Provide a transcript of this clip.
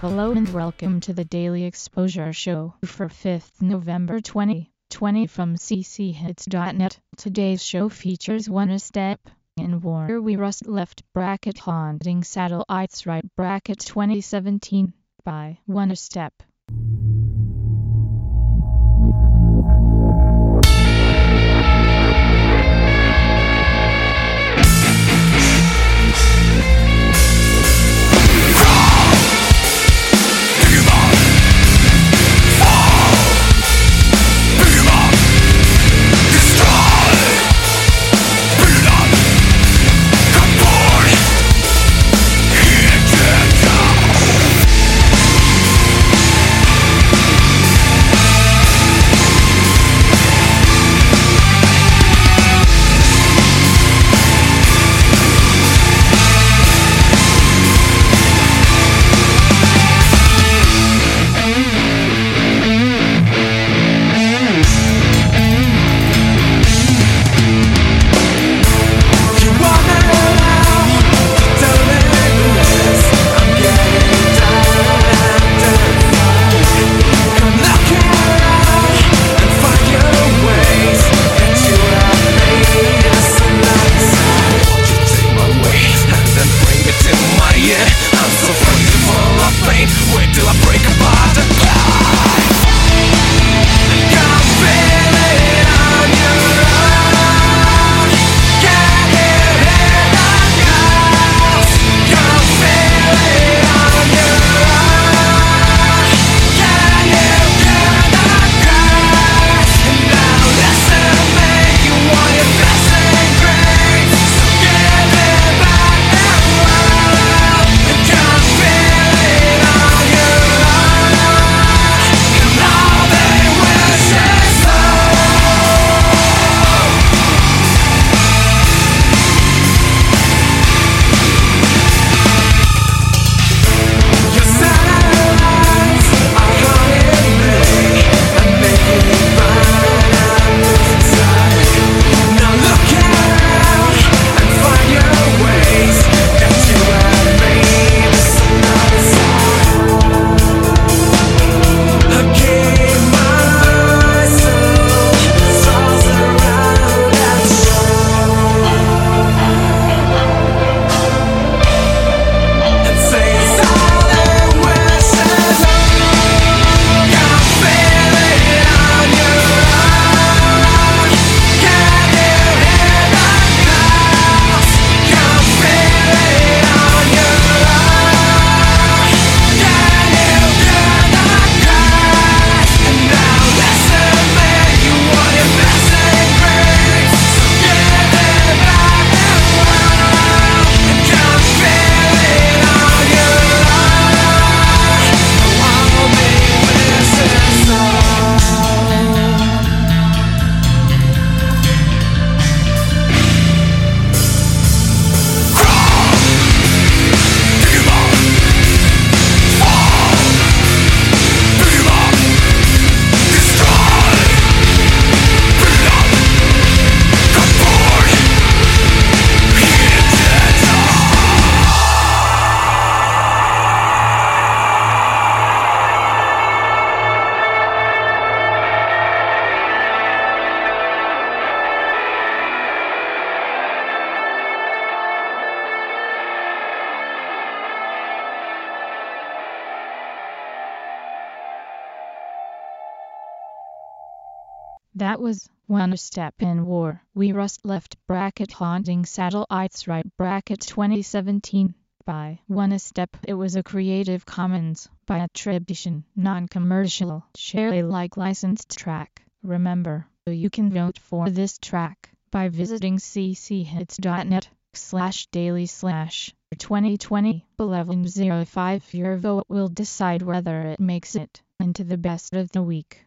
Hello and welcome to the Daily Exposure Show for 5th November 2020 from cchits.net. Today's show features One Step in War We Rust Left Bracket Haunting Satellites Right Bracket 2017 by One Step. That was One Step in War. We Rust Left bracket Haunting Satellites Right bracket 2017 by One Step. It was a Creative Commons by attribution, non-commercial, share Alike licensed track. Remember, you can vote for this track by visiting cchits.net slash daily slash 2020 1105. Your vote will decide whether it makes it into the best of the week